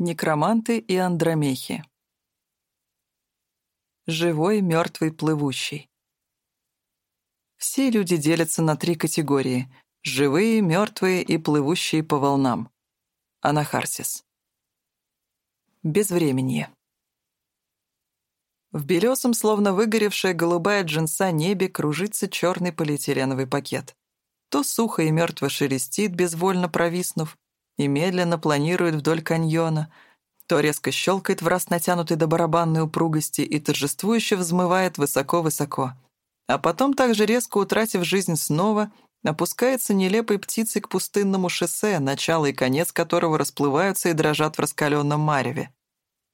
Некроманты и андромехи. Живой, мертвый, плывущий. Все люди делятся на три категории — живые, мертвые и плывущие по волнам. Анахарсис. Безвременье. В белесом, словно выгоревшая голубая джинса небе, кружится черный полиэтиленовый пакет. То сухо и мертво шелестит, безвольно провиснув, и медленно планирует вдоль каньона, то резко щелкает в раз натянутой до барабанной упругости и торжествующе взмывает высоко-высоко. А потом, также резко утратив жизнь снова, опускается нелепой птицей к пустынному шоссе, начало и конец которого расплываются и дрожат в раскаленном мареве.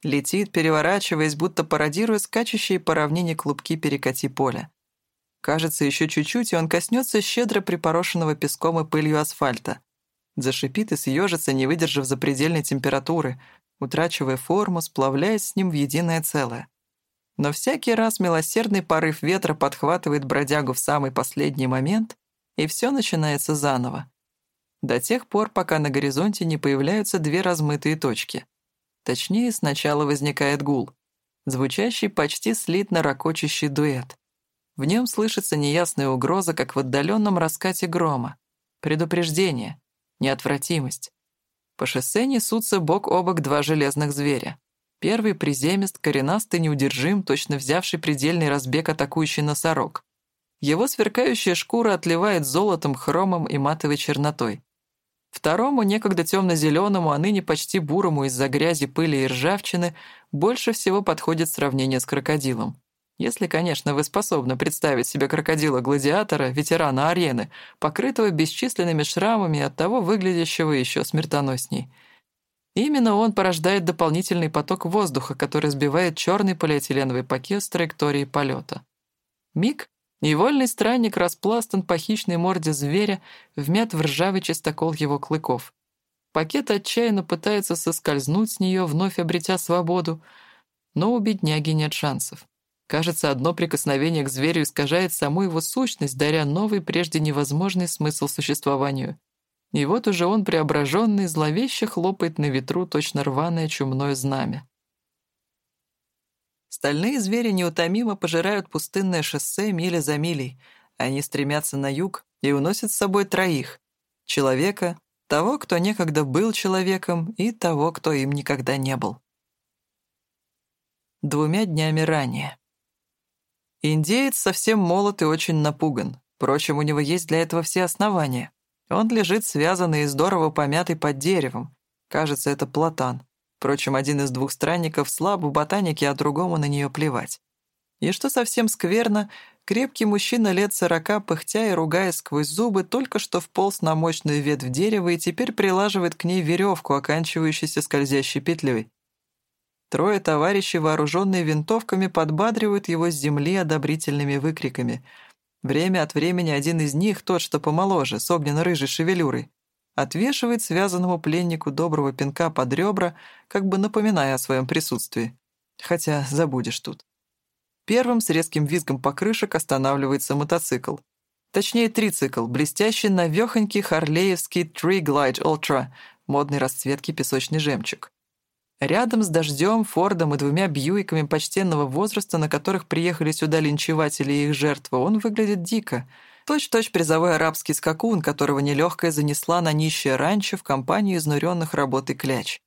Летит, переворачиваясь, будто пародируя скачущие по равнине клубки перекати поля. Кажется, еще чуть-чуть, и он коснется щедро припорошенного песком и пылью асфальта. Зашипит и съежится, не выдержав запредельной температуры, утрачивая форму, сплавляясь с ним в единое целое. Но всякий раз милосердный порыв ветра подхватывает бродягу в самый последний момент, и все начинается заново. До тех пор, пока на горизонте не появляются две размытые точки. Точнее, сначала возникает гул, звучащий почти слитно ракочащий дуэт. В нем слышится неясная угроза, как в отдаленном раскате грома. Предупреждение, неотвратимость. По шоссе несутся бок о бок два железных зверя. Первый приземист, коренастый, неудержим, точно взявший предельный разбег атакующий носорог. Его сверкающая шкура отливает золотом, хромом и матовой чернотой. Второму, некогда темно-зеленому, а ныне почти бурому из-за грязи, пыли и ржавчины, больше всего подходит сравнение с крокодилом. Если, конечно, вы способны представить себе крокодила-гладиатора, ветерана арены, покрытого бесчисленными шрамами и оттого выглядящего еще смертоносней. Именно он порождает дополнительный поток воздуха, который сбивает черный полиэтиленовый пакет с траектории полета. Миг, и вольный странник распластан по хищной морде зверя, вмят в ржавый чистокол его клыков. Пакет отчаянно пытается соскользнуть с нее, вновь обретя свободу, но у бедняги нет шансов. Кажется, одно прикосновение к зверю искажает саму его сущность, даря новый, прежде невозможный смысл существованию. И вот уже он, преображенный, зловеще хлопает на ветру точно рваное чумное знамя. Стальные звери неутомимо пожирают пустынное шоссе мили за милей. Они стремятся на юг и уносят с собой троих. Человека, того, кто некогда был человеком, и того, кто им никогда не был. Двумя днями ранее. Индеец совсем молод и очень напуган. Впрочем, у него есть для этого все основания. Он лежит связанный и здорово помятый под деревом. Кажется, это платан. Впрочем, один из двух странников слаб в ботанике, а другому на нее плевать. И что совсем скверно, крепкий мужчина лет сорока, пыхтя и ругаясь сквозь зубы, только что вполз на мощную ветвь дерева и теперь прилаживает к ней веревку, оканчивающуюся скользящей петлей. Трое товарищей, вооруженные винтовками, подбадривают его с земли одобрительными выкриками. Время от времени один из них, тот, что помоложе, с огненно-рыжей шевелюрой, отвешивает связанному пленнику доброго пинка под ребра, как бы напоминая о своем присутствии. Хотя забудешь тут. Первым с резким визгом покрышек останавливается мотоцикл. Точнее, трицикл, блестящий навёхонький харлеевский Tree Glide Ultra, модной расцветки песочный жемчуг. Рядом с Дождем, Фордом и двумя Бьюиками почтенного возраста, на которых приехали сюда линчеватели и их жертвы, он выглядит дико. Точь-точь призовой арабский скакун, которого нелегкая занесла на нищее ранчо в компанию изнуренных работой кляч.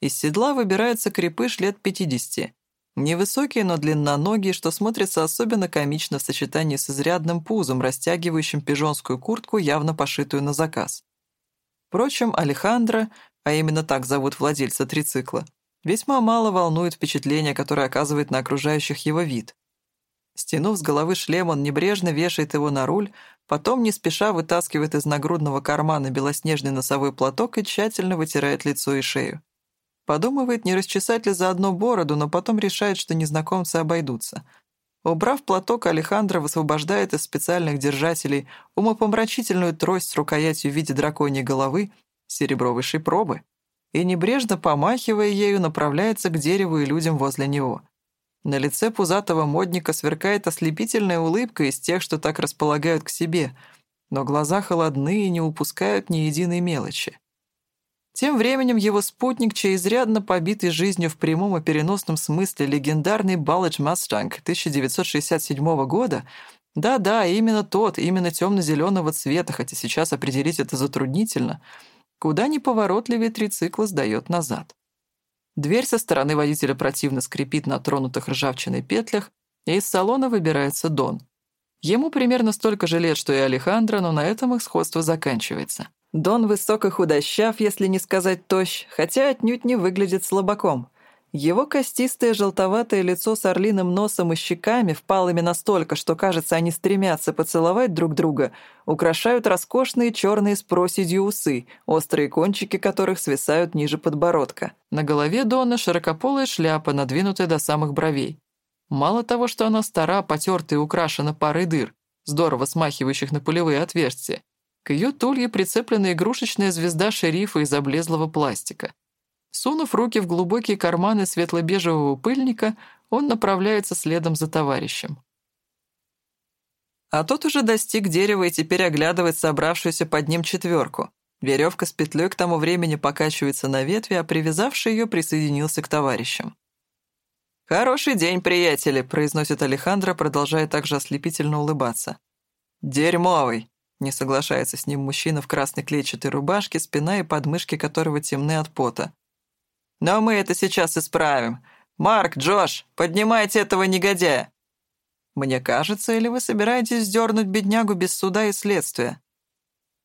Из седла выбирается крепыш лет 50. Невысокий, но длинноногий, что смотрится особенно комично в сочетании с изрядным пузом, растягивающим пижонскую куртку, явно пошитую на заказ. Впрочем, Алехандро, а именно так зовут владельца трицикла, весьма мало волнует впечатление, которое оказывает на окружающих его вид. Стянув с головы шлем, он небрежно вешает его на руль, потом не спеша вытаскивает из нагрудного кармана белоснежный носовой платок и тщательно вытирает лицо и шею. Подумывает, не расчесать ли заодно бороду, но потом решает, что незнакомцы обойдутся. Убрав платок, Алехандро высвобождает из специальных держателей умопомрачительную трость с рукоятью в виде драконьей головы серебровой шипробы и, небрежно помахивая ею, направляется к дереву и людям возле него. На лице пузатого модника сверкает ослепительная улыбка из тех, что так располагают к себе, но глаза холодны и не упускают ни единой мелочи. Тем временем его спутник, чей изрядно побитый жизнью в прямом и переносном смысле легендарный Балледж Мустанг 1967 года, да-да, именно тот, именно темно-зеленого цвета, хотя сейчас определить это затруднительно, куда неповоротливее трицикла сдает назад. Дверь со стороны водителя противно скрипит на тронутых ржавчиной петлях, и из салона выбирается Дон. Ему примерно столько же лет, что и Алехандро, но на этом их сходство заканчивается. Дон высок и худощав, если не сказать тощ, хотя отнюдь не выглядит слабаком. Его костистое желтоватое лицо с орлиным носом и щеками, впалыми настолько, что, кажется, они стремятся поцеловать друг друга, украшают роскошные черные с проседью усы, острые кончики которых свисают ниже подбородка. На голове Дона широкополая шляпа, надвинутая до самых бровей. Мало того, что она стара, потерта и украшена парой дыр, здорово смахивающих на пулевые отверстия, к ее тулье прицеплена игрушечная звезда шерифа из облезлого пластика. Сунув руки в глубокие карманы светло-бежевого пыльника, он направляется следом за товарищем. А тот уже достиг дерева и теперь оглядывает собравшуюся под ним четверку. Веревка с петлей к тому времени покачивается на ветви, а привязавший ее присоединился к товарищам. «Хороший день, приятели», — произносит Алехандро, продолжая также ослепительно улыбаться. «Дерьмовый», — не соглашается с ним мужчина в красной клетчатой рубашке, спина и подмышки которого темны от пота. Но мы это сейчас исправим. Марк, Джош, поднимайте этого негодяя!» «Мне кажется, или вы собираетесь сдернуть беднягу без суда и следствия?»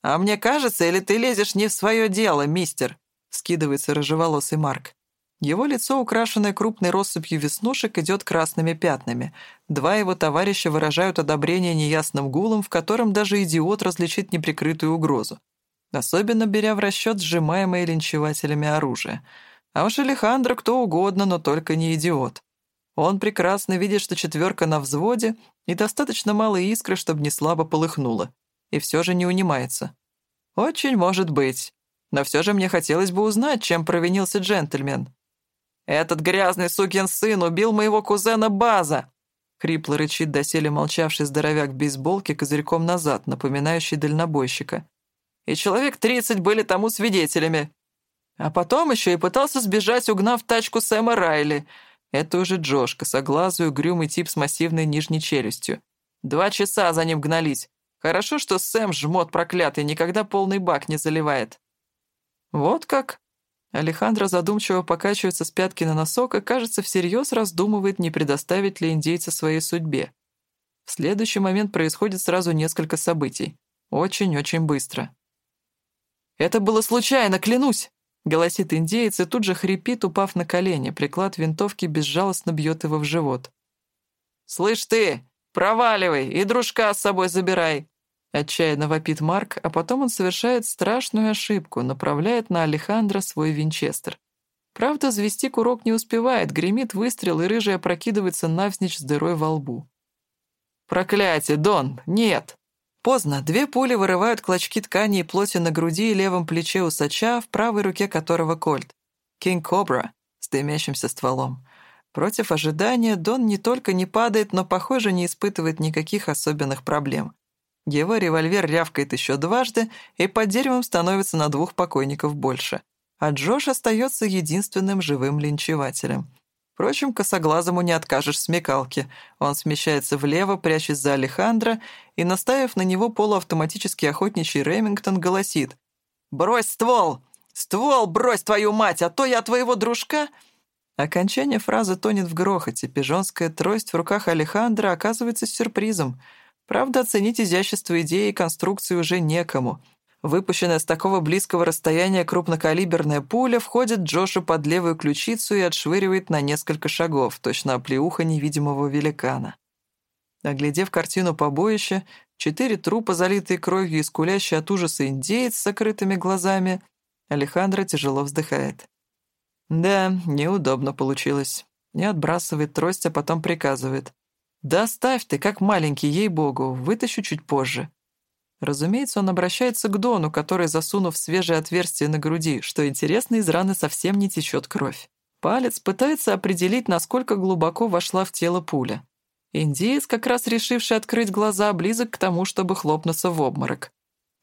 «А мне кажется, или ты лезешь не в свое дело, мистер?» — скидывается рыжеволосый Марк. Его лицо, украшенное крупной россыпью веснушек, идет красными пятнами. Два его товарища выражают одобрение неясным гулом, в котором даже идиот различит неприкрытую угрозу. Особенно беря в расчет сжимаемое линчевателями оружие — а уж Алехандро кто угодно, но только не идиот. Он прекрасно видит, что четверка на взводе, и достаточно мало искры, чтобы не слабо полыхнуло. И все же не унимается. Очень может быть. Но все же мне хотелось бы узнать, чем провинился джентльмен. «Этот грязный сукин сын убил моего кузена База!» Хрипло рычит доселе молчавший здоровяк в бейсболке козырьком назад, напоминающий дальнобойщика. «И человек тридцать были тому свидетелями. А потом еще и пытался сбежать, угнав тачку Сэма Райли. Это уже Джош, косоглазый, угрюмый тип с массивной нижней челюстью. Два часа за ним гнались. Хорошо, что Сэм, жмот проклятый, никогда полный бак не заливает. Вот как? Алехандро задумчиво покачивается с пятки на носок и, кажется, всерьез раздумывает, не предоставить ли индейца своей судьбе. В следующий момент происходит сразу несколько событий. Очень-очень быстро. «Это было случайно, клянусь!» Голосит индеец и тут же хрипит, упав на колени. Приклад винтовки безжалостно бьет его в живот. «Слышь ты, проваливай и дружка с собой забирай!» Отчаянно вопит Марк, а потом он совершает страшную ошибку, направляет на Алехандро свой винчестер. Правда, завести курок не успевает, гремит выстрел, и рыжий опрокидывается навзничь с дырой во лбу. «Проклятие, Дон, нет!» Поздно. Две пули вырывают клочки ткани и плоти на груди и левом плече усача, в правой руке которого кольт. Кинг Кобра с дымящимся стволом. Против ожидания Дон не только не падает, но, похоже, не испытывает никаких особенных проблем. Его револьвер рявкает еще дважды, и под деревом становится на двух покойников больше. А Джош остается единственным живым линчевателем. Впрочем, косоглазому не откажешь в смекалке. Он смещается влево, прячась за Алехандро, и, наставив на него полуавтоматический охотничий Ремингтон, голосит. «Брось ствол! Ствол брось, твою мать, а то я твоего дружка...» Окончание фразы тонет в грохоте. Пижонская трость в руках Алехандро оказывается сюрпризом. Правда, оценить изящество идеи и конструкции уже некому — Выпущенная с такого близкого расстояния крупнокалиберная пуля входит Джошу под левую ключицу и отшвыривает на несколько шагов, точно оплеуха невидимого великана. Оглядев картину побоища, четыре трупа, залитые кровью и скулящий от ужаса индеец с закрытыми глазами, Алехандро тяжело вздыхает. Да, неудобно получилось. Не отбрасывает трость, а потом приказывает. «Да оставь ты, как маленький, ей-богу, вытащу чуть позже». Разумеется, он обращается к Дону, который, засунув свежее отверстие на груди, что интересно, из раны совсем не течет кровь. Палец пытается определить, насколько глубоко вошла в тело пуля. Индеец, как раз решивший открыть глаза, близок к тому, чтобы хлопнуться в обморок.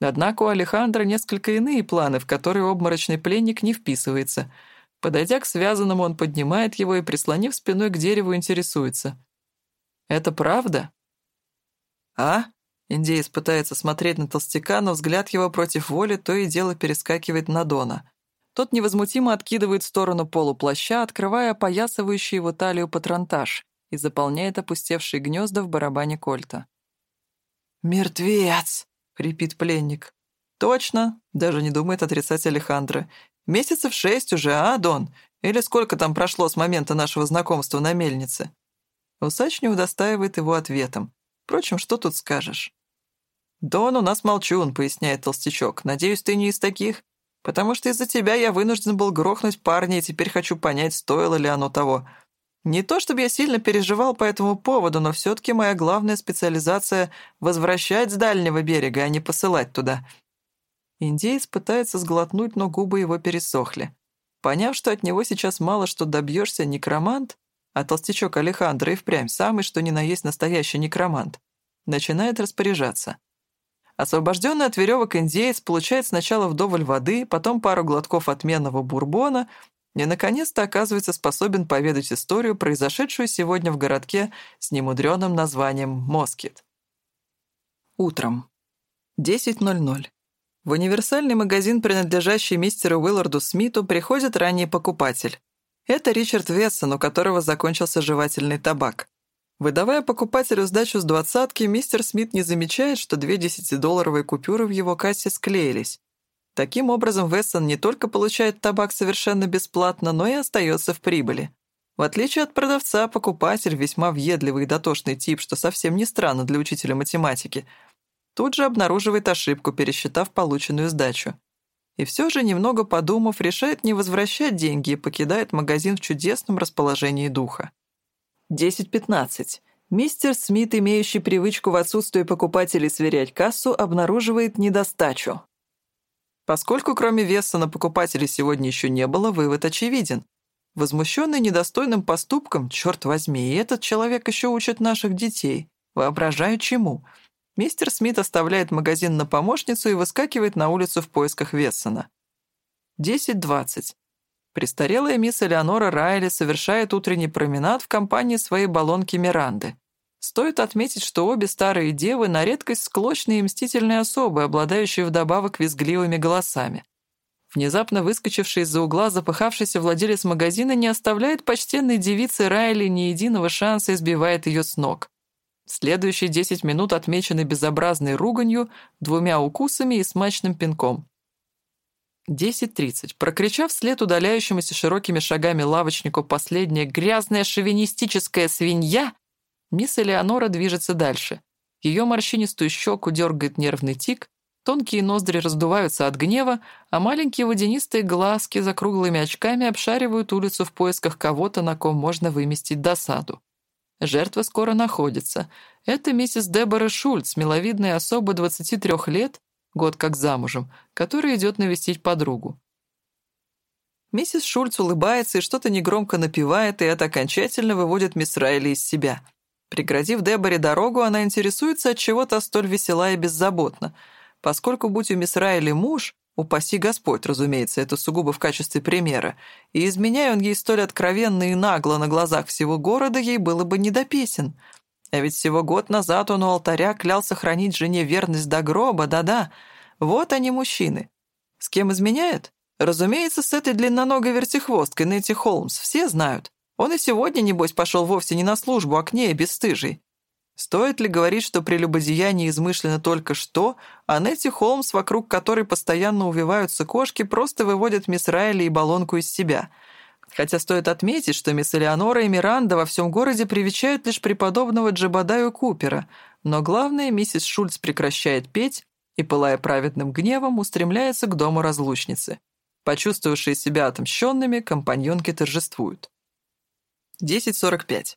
Однако у Алехандро несколько иные планы, в которые обморочный пленник не вписывается. Подойдя к связанному, он поднимает его и, прислонив спиной к дереву, интересуется. «Это правда?» «А?» Индеец пытается смотреть на толстяка, но взгляд его против воли то и дело перескакивает на Дона. Тот невозмутимо откидывает в сторону полуплаща, открывая опоясывающий его талию патронтаж и заполняет опустевшие гнезда в барабане кольта. «Мертвец!» — хрипит пленник. «Точно!» — даже не думает отрицать Алехандро. «Месяцев шесть уже, а, Дон? Или сколько там прошло с момента нашего знакомства на мельнице?» Усач не удостаивает его ответом. Впрочем, что тут скажешь? «Дон у нас молчун», — поясняет толстячок. «Надеюсь, ты не из таких? Потому что из-за тебя я вынужден был грохнуть парня, и теперь хочу понять, стоило ли оно того. Не то чтобы я сильно переживал по этому поводу, но все таки моя главная специализация — возвращать с дальнего берега, а не посылать туда». Индеец пытается сглотнуть, но губы его пересохли. Поняв, что от него сейчас мало что добьешься, некромант, а толстячок Алехандро и впрямь самый, что ни на есть настоящий некромант, начинает распоряжаться. Освобожденный от веревок индеец получает сначала вдоволь воды, потом пару глотков отменного бурбона и, наконец-то, оказывается способен поведать историю, произошедшую сегодня в городке с немудреным названием Москит. Утром. 10.00. В универсальный магазин, принадлежащий мистеру Уилларду Смиту, приходит ранний покупатель. Это Ричард Вессон, у которого закончился жевательный табак. Выдавая покупателю сдачу с двадцатки, мистер Смит не замечает, что две десятидолларовые купюры в его кассе склеились. Таким образом, Вессон не только получает табак совершенно бесплатно, но и остается в прибыли. В отличие от продавца, покупатель, весьма въедливый и дотошный тип, что совсем не странно для учителя математики, тут же обнаруживает ошибку, пересчитав полученную сдачу. И все же, немного подумав, решает не возвращать деньги и покидает магазин в чудесном расположении духа. 10.15. Мистер Смит, имеющий привычку в отсутствие покупателей сверять кассу, обнаруживает недостачу. Поскольку кроме веса на покупателей сегодня еще не было, вывод очевиден. Возмущенный недостойным поступком, черт возьми, и этот человек еще учит наших детей. Воображаю чему. Мистер Смит оставляет магазин на помощницу и выскакивает на улицу в поисках Вессона. 10.20. Престарелая мисс Элеонора Райли совершает утренний променад в компании своей баллонки Миранды. Стоит отметить, что обе старые девы на редкость склочные и мстительные особы, обладающие вдобавок визгливыми голосами. Внезапно выскочивший из-за угла запыхавшийся владелец магазина не оставляет почтенной девице Райли ни единого шанса и сбивает ее с ног. Следующие десять минут отмечены безобразной руганью, двумя укусами и смачным пинком. 10.30. Прокричав вслед удаляющемуся широкими шагами лавочнику последняя грязная шовинистическая свинья, мисс Элеонора движется дальше. Ее морщинистую щеку дергает нервный тик, тонкие ноздри раздуваются от гнева, а маленькие водянистые глазки за круглыми очками обшаривают улицу в поисках кого-то, на ком можно выместить досаду. Жертва скоро находится. Это миссис Дебора Шульц, миловидная особа 23 лет, год как замужем, которая идет навестить подругу. Миссис Шульц улыбается и что-то негромко напевает, и это окончательно выводит мисс Райли из себя. Преградив Деборе дорогу, она интересуется от чего-то столь весела и беззаботна, поскольку, будь у мисс Райли муж, Упаси Господь, разумеется, это сугубо в качестве примера. И изменяя он ей столь откровенно и нагло на глазах всего города, ей было бы не до песен. А ведь всего год назад он у алтаря клялся хранить жене верность до гроба, да-да. Вот они мужчины. С кем изменяет? Разумеется, с этой длинноногой вертихвосткой Нетти Холмс, все знают. Он и сегодня, небось, пошел вовсе не на службу, а к ней, бесстыжий. Стоит ли говорить, что прелюбодеяние измышлено только что, а Нетти Холмс, вокруг которой постоянно увиваются кошки, просто выводят мисс Райли и баллонку из себя? Хотя стоит отметить, что мисс Элеонора и Миранда во всем городе привечают лишь преподобного Джабадаю Купера, но главное, миссис Шульц прекращает петь и, пылая праведным гневом, устремляется к дому разлучницы. Почувствовавшие себя отомщенными, компаньонки торжествуют. 10.45.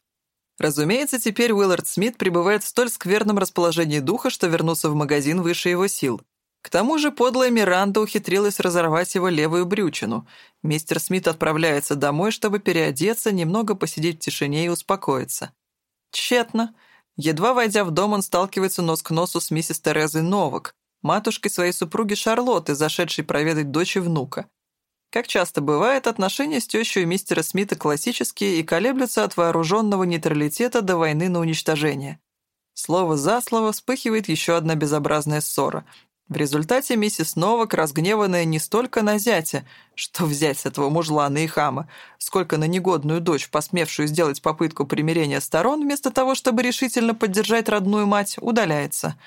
Разумеется, теперь Уиллард Смит пребывает в столь скверном расположении духа, что вернуться в магазин выше его сил. К тому же подлая Миранда ухитрилась разорвать его левую брючину. Мистер Смит отправляется домой, чтобы переодеться, немного посидеть в тишине и успокоиться. Тщетно. Едва войдя в дом, он сталкивается нос к носу с миссис Терезой Новак, матушкой своей супруги Шарлотты, зашедшей проведать дочь и внука. Как часто бывает, отношения с тещей мистера Смита классические и колеблются от вооруженного нейтралитета до войны на уничтожение. Слово за слово вспыхивает еще одна безобразная ссора — в результате миссис Новак, разгневанная не столько на зятя, что взять с этого мужлана и хама, сколько на негодную дочь, посмевшую сделать попытку примирения сторон, вместо того, чтобы решительно поддержать родную мать, удаляется.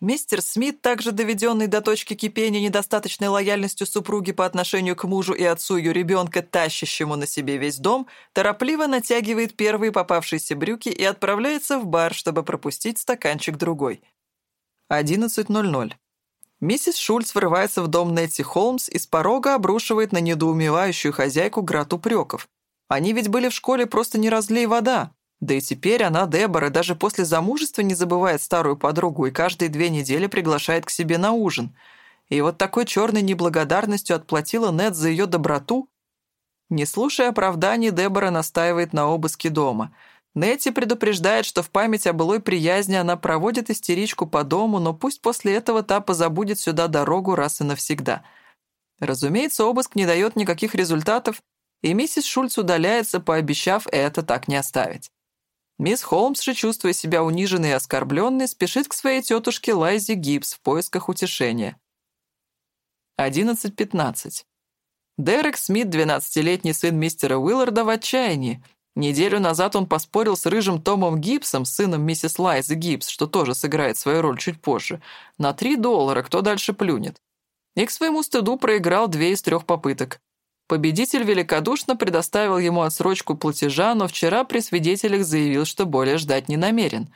Мистер Смит, также доведенный до точки кипения недостаточной лояльностью супруги по отношению к мужу и отцу ее ребенка, тащащему на себе весь дом, торопливо натягивает первые попавшиеся брюки и отправляется в бар, чтобы пропустить стаканчик другой. 11.00. Миссис Шульц врывается в дом Нетти Холмс и с порога обрушивает на недоумевающую хозяйку град упреков. Они ведь были в школе просто не разлей вода. Да и теперь она, Дебора, даже после замужества не забывает старую подругу и каждые две недели приглашает к себе на ужин. И вот такой черной неблагодарностью отплатила Нет за ее доброту. Не слушая оправданий, Дебора настаивает на обыске дома — Нетти предупреждает, что в память о былой приязни она проводит истеричку по дому, но пусть после этого та позабудет сюда дорогу раз и навсегда. Разумеется, обыск не дает никаких результатов, и миссис Шульц удаляется, пообещав это так не оставить. Мисс Холмс же, чувствуя себя униженной и оскорбленной, спешит к своей тетушке Лайзе Гибс в поисках утешения. 11.15. Дерек Смит, 12-летний сын мистера Уилларда, в отчаянии — Неделю назад он поспорил с рыжим Томом Гибсом, сыном миссис Лайзы Гибс, что тоже сыграет свою роль чуть позже, на 3 доллара, кто дальше плюнет. И к своему стыду проиграл две из трех попыток. Победитель великодушно предоставил ему отсрочку платежа, но вчера при свидетелях заявил, что более ждать не намерен.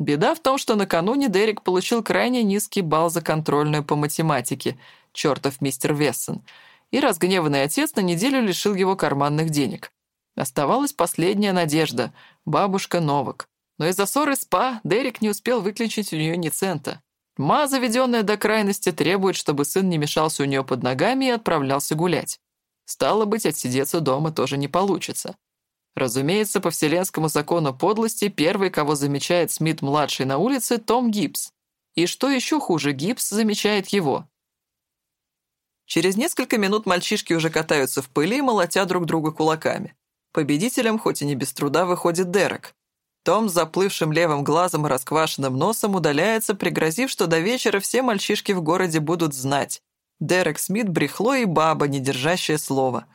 Беда в том, что накануне Дерек получил крайне низкий балл за контрольную по математике, чертов мистер Вессон, и разгневанный отец на неделю лишил его карманных денег. Оставалась последняя надежда — бабушка Новак. Но из-за ссоры с Па Дерек не успел выключить у нее ни цента. Ма, заведенная до крайности, требует, чтобы сын не мешался у нее под ногами и отправлялся гулять. Стало быть, отсидеться дома тоже не получится. Разумеется, по вселенскому закону подлости, первый, кого замечает Смит-младший на улице, Том Гибс. И что еще хуже, Гибс замечает его. Через несколько минут мальчишки уже катаются в пыли, молотя друг друга кулаками. Победителем, хоть и не без труда, выходит Дерек. Том с заплывшим левым глазом и расквашенным носом удаляется, пригрозив, что до вечера все мальчишки в городе будут знать. Дерек Смит — брехло и баба, не держащая слова.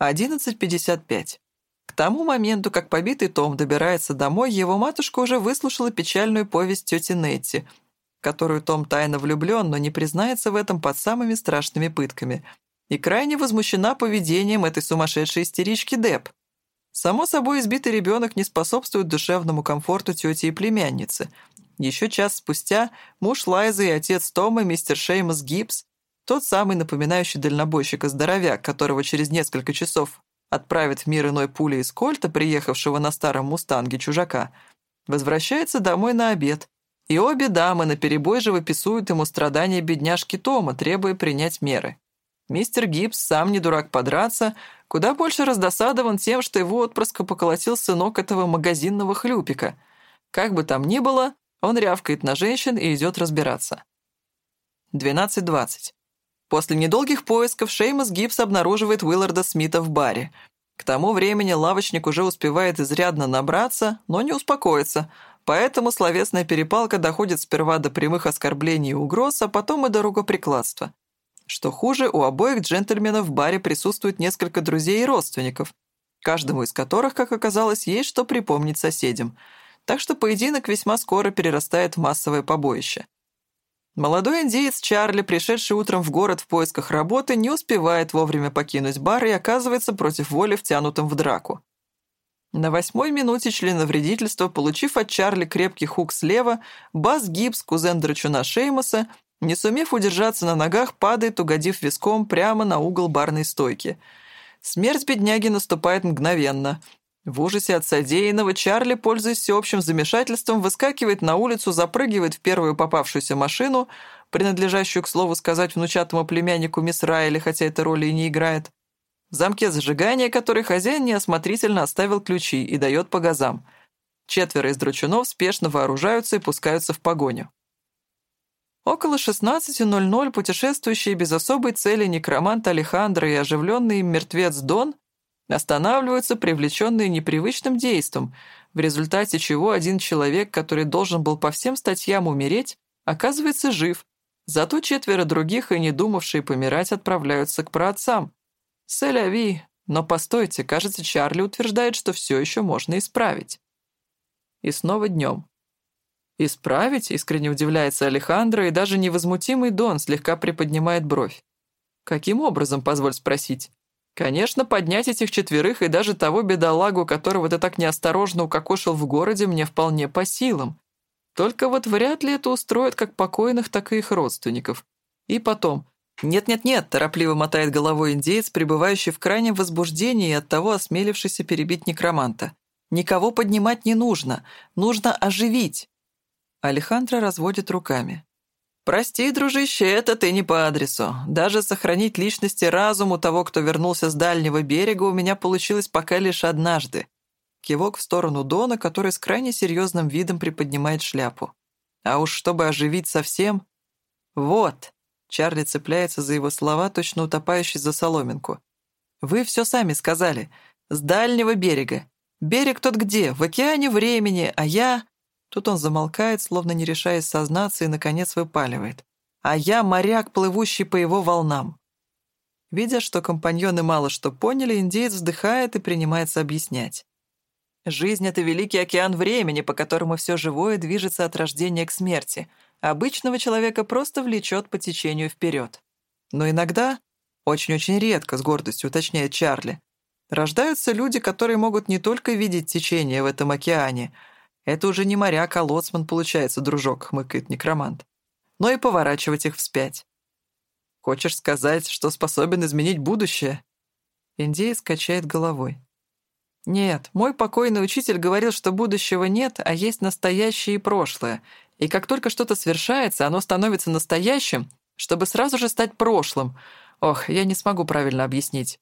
11.55. К тому моменту, как побитый Том добирается домой, его матушка уже выслушала печальную повесть тети Нетти, которую Том тайно влюблен, но не признается в этом под самыми страшными пытками — и крайне возмущена поведением этой сумасшедшей истерички Деп. Само собой, избитый ребенок не способствует душевному комфорту тети и племянницы. Еще час спустя муж Лайзы и отец Тома, мистер Шеймас Гибс, тот самый напоминающий дальнобойщика-здоровяк, которого через несколько часов отправит в мир иной пули из кольта, приехавшего на старом мустанге чужака, возвращается домой на обед, и обе дамы наперебой же выписуют ему страдания бедняжки Тома, требуя принять меры. Мистер Гибс сам не дурак подраться, куда больше раздосадован тем, что его отпрыска поколотил сынок этого магазинного хлюпика. Как бы там ни было, он рявкает на женщин и идет разбираться. 12.20. После недолгих поисков Шеймас Гибс обнаруживает Уилларда Смита в баре. К тому времени лавочник уже успевает изрядно набраться, но не успокоится, поэтому словесная перепалка доходит сперва до прямых оскорблений и угроз, а потом и до рукоприкладства. Что хуже, у обоих джентльменов в баре присутствуют несколько друзей и родственников, каждому из которых, как оказалось, есть что припомнить соседям. Так что поединок весьма скоро перерастает в массовое побоище. Молодой индеец Чарли, пришедший утром в город в поисках работы, не успевает вовремя покинуть бар и оказывается против воли втянутым в драку. На восьмой минуте членовредительства, получив от Чарли крепкий хук слева, Бас Гибс, кузен драчуна Шеймоса, не сумев удержаться на ногах, падает, угодив виском прямо на угол барной стойки. Смерть бедняги наступает мгновенно. В ужасе от содеянного Чарли, пользуясь всеобщим замешательством, выскакивает на улицу, запрыгивает в первую попавшуюся машину, принадлежащую, к слову сказать, внучатому племяннику мисс Райли, хотя эта роли и не играет. В замке зажигания, который хозяин неосмотрительно оставил ключи и дает по газам. Четверо из дручунов спешно вооружаются и пускаются в погоню. Около 16.00 путешествующие без особой цели некромант Алехандро и оживленный мертвец Дон останавливаются, привлеченные непривычным действом, в результате чего один человек, который должен был по всем статьям умереть, оказывается жив, зато четверо других, и не думавшие помирать, отправляются к праотцам. Селяви, но постойте, кажется, Чарли утверждает, что все еще можно исправить. И снова днем. «Исправить?» — искренне удивляется Алехандро, и даже невозмутимый Дон слегка приподнимает бровь. «Каким образом, позволь спросить?» «Конечно, поднять этих четверых и даже того бедолагу, которого ты так неосторожно укокошил в городе, мне вполне по силам. Только вот вряд ли это устроит как покойных, так и их родственников. И потом, «Нет-нет-нет», — торопливо мотает головой индеец, пребывающий в крайнем возбуждении и оттого осмелившийся перебить некроманта. «Никого поднимать не нужно. Нужно оживить». Алехандро разводит руками. «Прости, дружище, это ты не по адресу. Даже сохранить личность и разум у того, кто вернулся с дальнего берега, у меня получилось пока лишь однажды». Кивок в сторону Дона, который с крайне серьезным видом приподнимает шляпу. А уж чтобы оживить совсем... Вот, Чарли цепляется за его слова, точно утопающий за соломинку. «Вы все сами сказали. С дальнего берега. Берег тот где? В океане времени, а я...» Тут он замолкает, словно не решаясь сознаться, и, наконец, выпаливает. «А я моряк, плывущий по его волнам». Видя, что компаньоны мало что поняли, индеец вздыхает и принимается объяснять. «Жизнь — это великий океан времени, по которому все живое движется от рождения к смерти. Обычного человека просто влечет по течению вперед. Но иногда, очень-очень редко, с гордостью уточняет Чарли, рождаются люди, которые могут не только видеть течение в этом океане, это уже не моряк, а лоцман получается, дружок, хмыкает некромант, но и поворачивать их вспять. Хочешь сказать, что способен изменить будущее? Индеец качает головой. Нет, мой покойный учитель говорил, что будущего нет, а есть настоящее и прошлое, и как только что-то свершается, оно становится настоящим, чтобы сразу же стать прошлым. Ох, я не смогу правильно объяснить.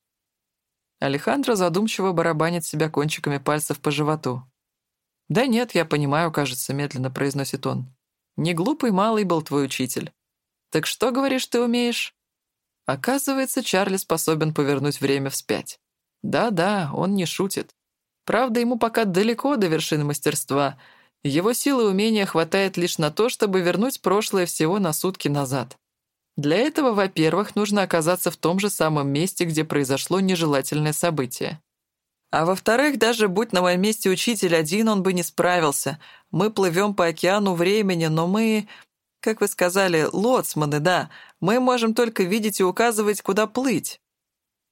Алехандро задумчиво барабанит себя кончиками пальцев по животу. «Да нет, я понимаю, кажется», — медленно произносит он. «Не глупый малый был твой учитель. Так что, говоришь, ты умеешь?» Оказывается, Чарли способен повернуть время вспять. Да-да, он не шутит. Правда, ему пока далеко до вершины мастерства — его силы и умения хватает лишь на то, чтобы вернуть прошлое всего на сутки назад. Для этого, во-первых, нужно оказаться в том же самом месте, где произошло нежелательное событие. А во-вторых, даже будь на моем месте учитель один, он бы не справился. Мы плывем по океану времени, но мы, как вы сказали, лоцманы, да. Мы можем только видеть и указывать, куда плыть.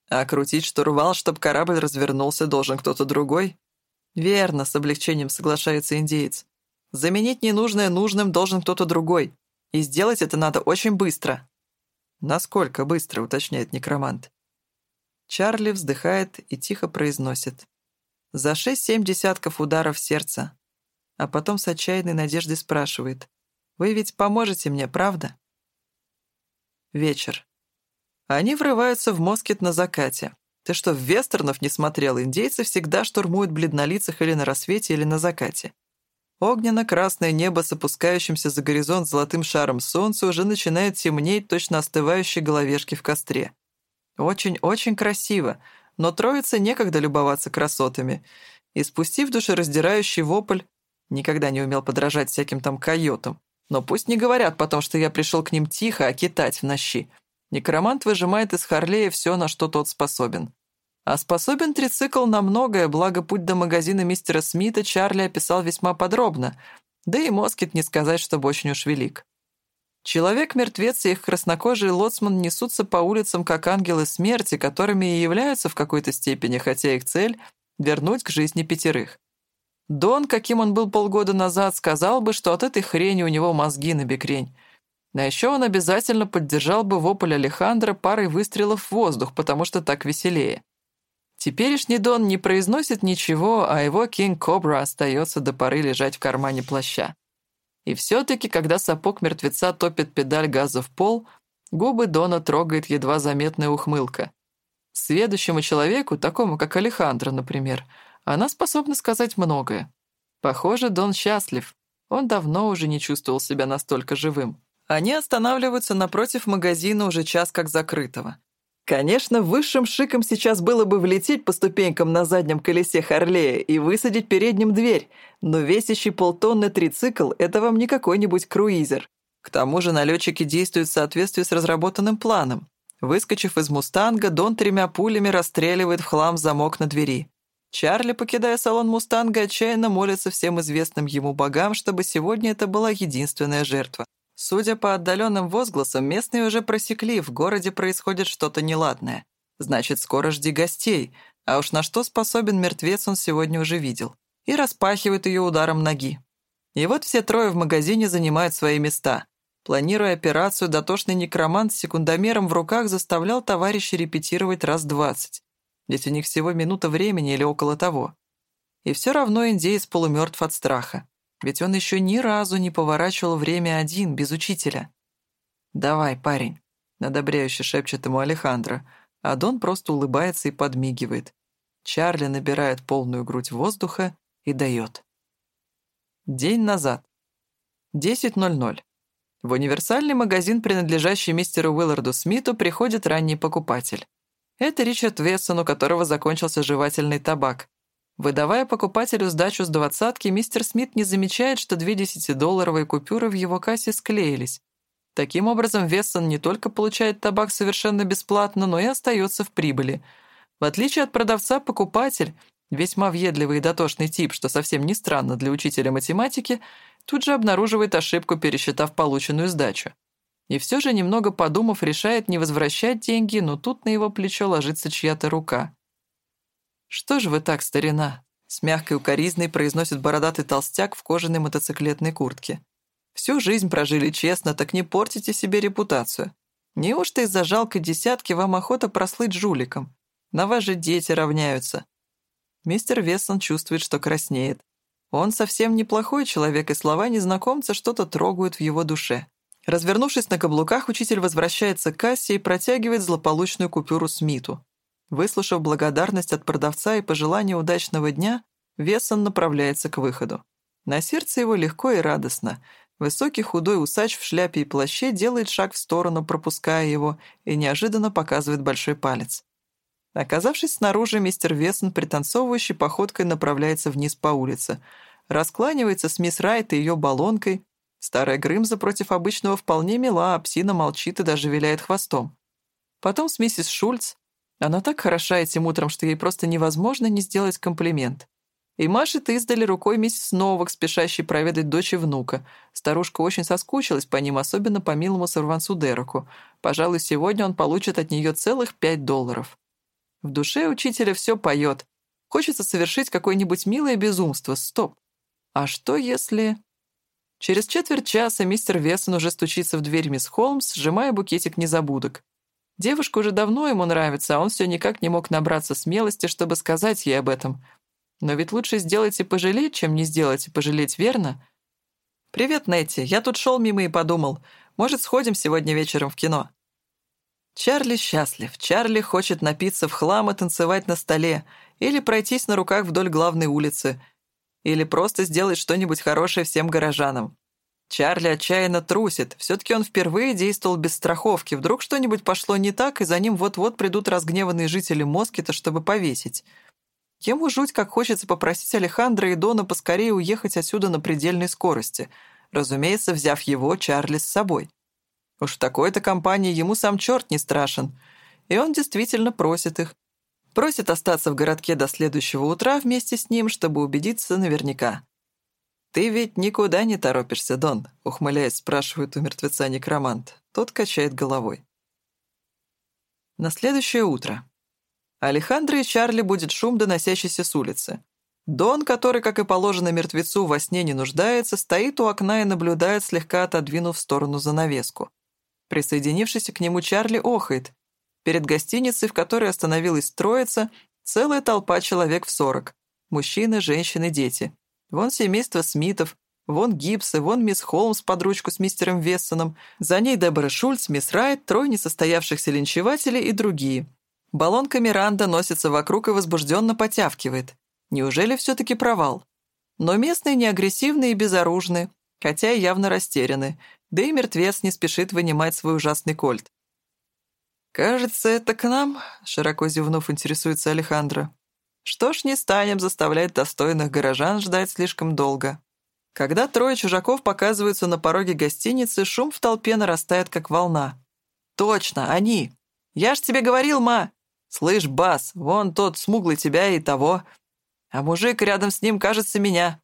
А крутить штурвал, чтобы корабль развернулся, должен кто-то другой. «Верно», — с облегчением соглашается индеец. «Заменить ненужное нужным должен кто-то другой. И сделать это надо очень быстро». «Насколько быстро?» — уточняет некромант. Чарли вздыхает и тихо произносит. «За шесть-семь десятков ударов сердца». А потом с отчаянной надеждой спрашивает. «Вы ведь поможете мне, правда?» Вечер. Они врываются в Москит на закате. Ты что, в вестернов не смотрел? Индейцы всегда штурмуют бледнолицах или на рассвете, или на закате. Огненно-красное небо с опускающимся за горизонт золотым шаром солнца уже начинает темнеть точно остывающей головешки в костре. Очень-очень красиво, но троице некогда любоваться красотами. И спустив душераздирающий вопль, никогда не умел подражать всяким там койотам, но пусть не говорят потом, что я пришел к ним тихо, а китать в нощи. Некромант выжимает из Харлея все, на что тот способен. А способен трицикл на многое, благо путь до магазина мистера Смита Чарли описал весьма подробно, да и Москит не сказать, чтобы очень уж велик. Человек-мертвец и их краснокожий лоцман несутся по улицам, как ангелы смерти, которыми и являются в какой-то степени, хотя их цель — вернуть к жизни пятерых. Дон, каким он был полгода назад, сказал бы, что от этой хрени у него мозги на бекрень. А еще он обязательно поддержал бы вопль Алехандро парой выстрелов в воздух, потому что так веселее. Теперешний Дон не произносит ничего, а его Кинг Кобра остается до поры лежать в кармане плаща. И все-таки, когда сапог мертвеца топит педаль газа в пол, губы Дона трогает едва заметная ухмылка. Следующему человеку, такому как Алехандро, например, она способна сказать многое. Похоже, Дон счастлив. Он давно уже не чувствовал себя настолько живым. Они останавливаются напротив магазина уже час как закрытого. Конечно, высшим шиком сейчас было бы влететь по ступенькам на заднем колесе Харлея и высадить передним дверь, но весящий полтонны трицикл — это вам не какой-нибудь круизер. К тому же налетчики действуют в соответствии с разработанным планом. Выскочив из «Мустанга», Дон тремя пулями расстреливает в хлам замок на двери. Чарли, покидая салон «Мустанга», отчаянно молится всем известным ему богам, чтобы сегодня это была единственная жертва. Судя по отдаленным возгласам, местные уже просекли, в городе происходит что-то неладное. Значит, скоро жди гостей, а уж на что способен мертвец он сегодня уже видел. И распахивает ее ударом ноги. И вот все трое в магазине занимают свои места. Планируя операцию, дотошный некромант с секундомером в руках заставлял товарища репетировать раз двадцать. Ведь у них всего минута времени или около того. И все равно индеец полумертв от страха. Ведь он еще ни разу не поворачивал время один, без учителя. «Давай, парень», — надобряюще шепчет ему Алехандро, а Дон просто улыбается и подмигивает. Чарли набирает полную грудь воздуха и дает. День назад. 10.00. В универсальный магазин, принадлежащий мистеру Уилларду Смиту, приходит ранний покупатель. Это Ричард Вессон, у которого закончился жевательный табак. Выдавая покупателю сдачу с двадцатки, мистер Смит не замечает, что две десятидолларовые купюры в его кассе склеились. Таким образом, Вессон не только получает табак совершенно бесплатно, но и остается в прибыли. В отличие от продавца, покупатель, весьма въедливый и дотошный тип, что совсем не странно для учителя математики, тут же обнаруживает ошибку, пересчитав полученную сдачу. И все же, немного подумав, решает не возвращать деньги, но тут на его плечо ложится чья-то рука. «Что же вы так, старина?» — с мягкой укоризной произносит бородатый толстяк в кожаной мотоциклетной куртке. «Всю жизнь прожили честно, так не портите себе репутацию. Неужто из-за жалкой десятки вам охота прослыть жуликом? На вас же дети равняются». Мистер Вессон чувствует, что краснеет. Он совсем неплохой человек, и слова незнакомца что-то трогают в его душе. Развернувшись на каблуках, учитель возвращается к кассе и протягивает злополучную купюру Смиту. Выслушав благодарность от продавца и пожелание удачного дня, Вессон направляется к выходу. На сердце его легко и радостно. Высокий худой усач в шляпе и плаще делает шаг в сторону, пропуская его, и неожиданно показывает большой палец. Оказавшись снаружи, мистер Вессон пританцовывающей походкой направляется вниз по улице. Раскланивается с мисс Райт и ее баллонкой. Старая Грымза против обычного вполне мила, а псина молчит и даже виляет хвостом. Потом с миссис Шульц, она так хороша этим утром, что ей просто невозможно не сделать комплимент. И машет издали рукой миссис Новак, спешащей проведать дочь и внука. Старушка очень соскучилась по ним, особенно по милому сорванцу Дереку. Пожалуй, сегодня он получит от нее целых пять долларов. В душе учителя все поет. Хочется совершить какое-нибудь милое безумство. Стоп. А что если... Через четверть часа мистер Вессон уже стучится в дверь мисс Холмс, сжимая букетик незабудок. Девушка уже давно ему нравится, а он все никак не мог набраться смелости, чтобы сказать ей об этом. Но ведь лучше сделать и пожалеть, чем не сделать и пожалеть, верно? «Привет, Нетти. Я тут шел мимо и подумал. Может, сходим сегодня вечером в кино?» Чарли счастлив. Чарли хочет напиться в хлам и танцевать на столе, или пройтись на руках вдоль главной улицы, или просто сделать что-нибудь хорошее всем горожанам. Чарли отчаянно трусит. Все-таки он впервые действовал без страховки. Вдруг что-нибудь пошло не так, и за ним вот-вот придут разгневанные жители Москита, чтобы повесить. Ему жуть как хочется попросить Алехандро и Дона поскорее уехать отсюда на предельной скорости. Разумеется, взяв его, Чарли, с собой. Уж в такой-то компании ему сам черт не страшен. И он действительно просит их. Просит остаться в городке до следующего утра вместе с ним, чтобы убедиться наверняка. «Ты ведь никуда не торопишься, Дон?» — ухмыляясь, спрашивает у мертвеца некромант. Тот качает головой. На следующее утро. Алехандро и Чарли будет шум, доносящийся с улицы. Дон, который, как и положено мертвецу, во сне не нуждается, стоит у окна и наблюдает, слегка отодвинув в сторону занавеску. Присоединившийся к нему Чарли охает. Перед гостиницей, в которой остановилась троица, целая толпа человек в сорок. Мужчины, женщины, дети. Вон семейство Смитов, вон Гибсы, вон мисс Холмс под ручку с мистером Вессоном, за ней Дебора Шульц, мисс Райт, трое несостоявшихся линчевателей и другие. Баллонка Миранда носится вокруг и возбужденно потявкивает. Неужели все-таки провал? Но местные не агрессивны и безоружны, хотя и явно растеряны. Да и мертвец не спешит вынимать свой ужасный кольт. «Кажется, это к нам?» — широко зевнув, интересуется Алехандро. «Что ж, не станем заставлять достойных горожан ждать слишком долго». Когда трое чужаков показываются на пороге гостиницы, шум в толпе нарастает, как волна. «Точно, они! Я ж тебе говорил, ма! Слышь, Бас, вон тот смуглый тебя и того. А мужик рядом с ним, кажется, меня.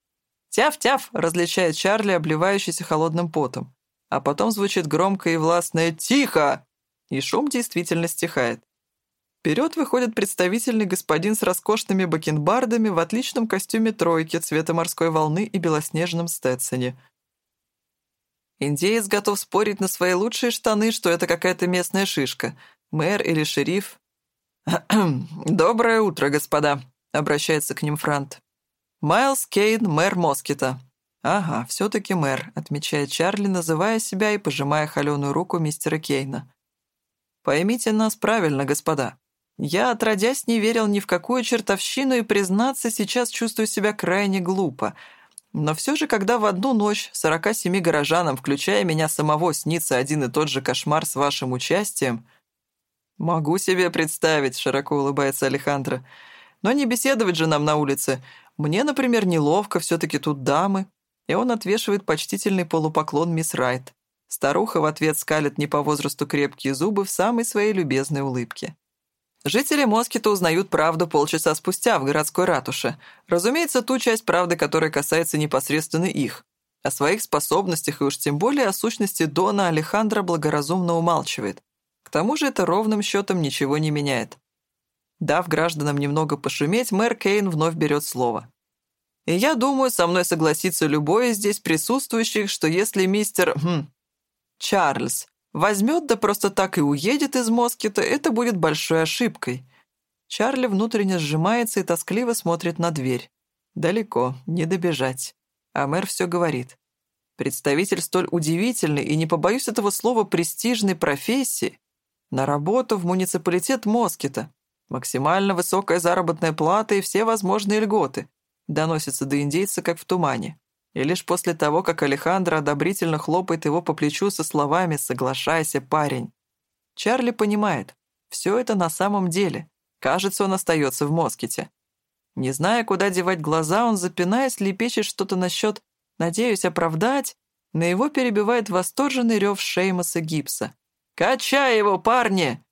«Тяв-тяв!» — различает Чарли, обливающийся холодным потом. А потом звучит громкое и властное «Тихо!» И шум действительно стихает. Вперед выходит представительный господин с роскошными бакенбардами в отличном костюме тройки цвета морской волны и белоснежном стетсоне. Индеец готов спорить на свои лучшие штаны, что это какая-то местная шишка, мэр или шериф. «Доброе утро, господа», — обращается к ним Франт. «Майлз Кейн, мэр Москита». «Ага, все-таки мэр», — отмечает Чарли, называя себя и пожимая холеную руку мистера Кейна. «Поймите нас правильно, господа. Я, отродясь, не верил ни в какую чертовщину и, признаться, сейчас чувствую себя крайне глупо. Но все же, когда в одну ночь 47 горожанам, включая меня самого, снится один и тот же кошмар с вашим участием...» «Могу себе представить», — широко улыбается Алехандро. «Но не беседовать же нам на улице. Мне, например, неловко, все-таки тут дамы». И он отвешивает почтительный полупоклон мисс Райт. Старуха в ответ скалит не по возрасту крепкие зубы в самой своей любезной улыбке. Жители Москита узнают правду полчаса спустя в городской ратуше. Разумеется, ту часть правды, которая касается непосредственно их. О своих способностях и уж тем более о сущности Дона Алехандро благоразумно умалчивает. К тому же это ровным счетом ничего не меняет. Дав гражданам немного пошуметь, мэр Кейн вновь берет слово. И я думаю, со мной согласится любой из здесь присутствующих, что если мистер... Хм, Чарльз возьмет да просто так и уедет из Москита, это будет большой ошибкой. Чарли внутренне сжимается и тоскливо смотрит на дверь. Далеко, не добежать. А мэр все говорит. Представитель столь удивительной и, не побоюсь этого слова, престижной профессии на работу в муниципалитет Москита. Максимально высокая заработная плата и все возможные льготы. Доносится до индейца, как в тумане. И лишь после того, как Алехандро одобрительно хлопает его по плечу со словами «Соглашайся, парень». Чарли понимает, все это на самом деле. Кажется, он остается в Моските. Не зная, куда девать глаза, он, запинаясь, лепечет что-то насчет «надеюсь оправдать», на его перебивает восторженный рев Шеймаса Гипса. «Качай его, парни!»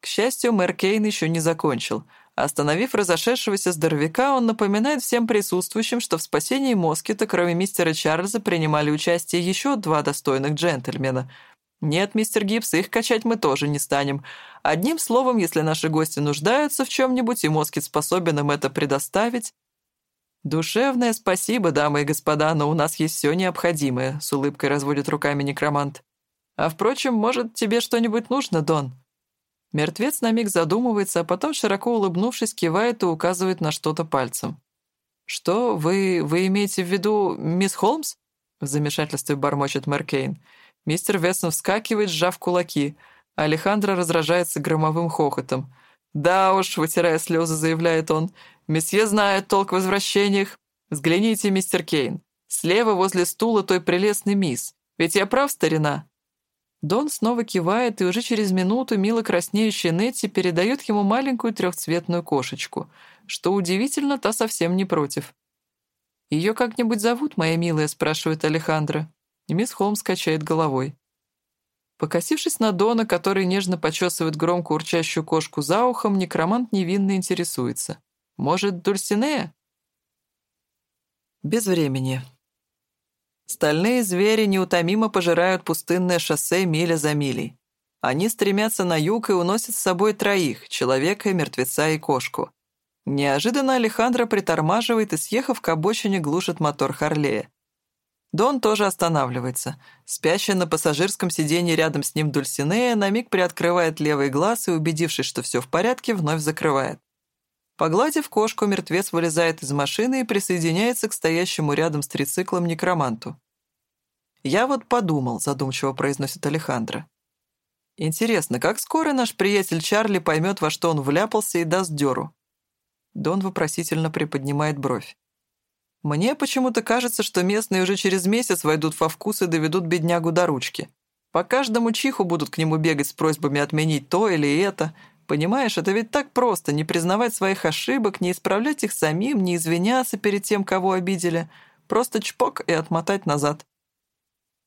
К счастью, мэр Кейн еще не закончил. Остановив разошедшегося здоровяка, он напоминает всем присутствующим, что в спасении Москита, кроме мистера Чарльза, принимали участие еще два достойных джентльмена. «Нет, мистер Гибс, их качать мы тоже не станем. Одним словом, если наши гости нуждаются в чем-нибудь, и Москит способен им это предоставить...» «Душевное спасибо, дамы и господа, но у нас есть все необходимое», — с улыбкой разводит руками некромант. «А впрочем, может, тебе что-нибудь нужно, Дон?» Мертвец на миг задумывается, а потом, широко улыбнувшись, кивает и указывает на что-то пальцем. «Что, вы, вы имеете в виду мисс Холмс?» В замешательстве бормочет Мэр Кейн. Мистер Вессон вскакивает, сжав кулаки. Алехандро раздражается громовым хохотом. «Да уж», — вытирая слезы, заявляет он, «месье знает толк в возвращениях. Взгляните, мистер Кейн. Слева возле стула той прелестный мисс. Ведь я прав, старина?» Дон снова кивает, и уже через минуту мило краснеющая Нетти передает ему маленькую трехцветную кошечку. Что удивительно, та совсем не против. «Ее как-нибудь зовут, моя милая?» — спрашивает Алехандро. Мисс Холмс качает головой. Покосившись на Дона, который нежно почесывает громко урчащую кошку за ухом, некромант невинно интересуется. «Может, Дульсинея?» «Без времени», Стальные звери неутомимо пожирают пустынное шоссе миля за милей. Они стремятся на юг и уносят с собой троих — человека, мертвеца и кошку. Неожиданно Алехандро притормаживает и, съехав к обочине, глушит мотор Харлея. Дон тоже останавливается. Спящая на пассажирском сиденье рядом с ним Дульсинея на миг приоткрывает левый глаз и, убедившись, что все в порядке, вновь закрывает. Погладив кошку, мертвец вылезает из машины и присоединяется к стоящему рядом с трициклом некроманту. «Я вот подумал», — задумчиво произносит Алехандро. «Интересно, как скоро наш приятель Чарли поймет, во что он вляпался и даст дёру?» Дон вопросительно приподнимает бровь. Мне почему-то кажется, что местные уже через месяц войдут во вкус и доведут беднягу до ручки. По каждому чиху будут к нему бегать с просьбами отменить то или это. Понимаешь, это ведь так просто, не признавать своих ошибок, не исправлять их самим, не извиняться перед тем, кого обидели. Просто чпок и отмотать назад.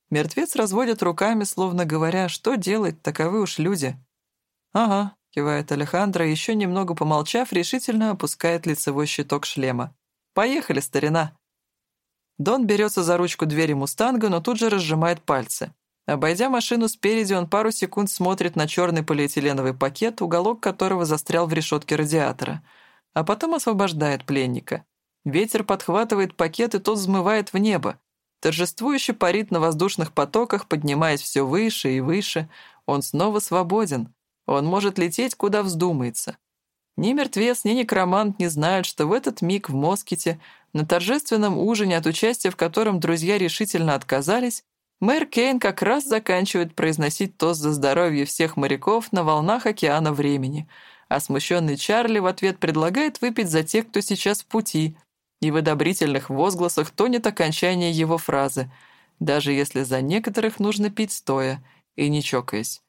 Мертвец разводит руками, словно говоря, что делать, таковы уж люди. «Ага», — кивает Алехандро, еще немного помолчав, решительно опускает лицевой щиток шлема. «Поехали, старина!» Дон берется за ручку двери «Мустанга», но тут же разжимает пальцы. Обойдя машину спереди, он пару секунд смотрит на черный полиэтиленовый пакет, уголок которого застрял в решетке радиатора, а потом освобождает пленника. Ветер подхватывает пакет, и тот взмывает в небо. Торжествующе парит на воздушных потоках, поднимаясь все выше и выше. Он снова свободен. Он может лететь, куда вздумается. Ни мертвец, ни некромант не знают, что в этот миг в Моските, на торжественном ужине, от участия в котором друзья решительно отказались, мэр Кейн как раз заканчивает произносить тост за здоровье всех моряков на волнах океана времени, а смущенный Чарли в ответ предлагает выпить за тех, кто сейчас в пути, и в одобрительных возгласах тонет окончание его фразы, даже если за некоторых нужно пить стоя и не чокаясь.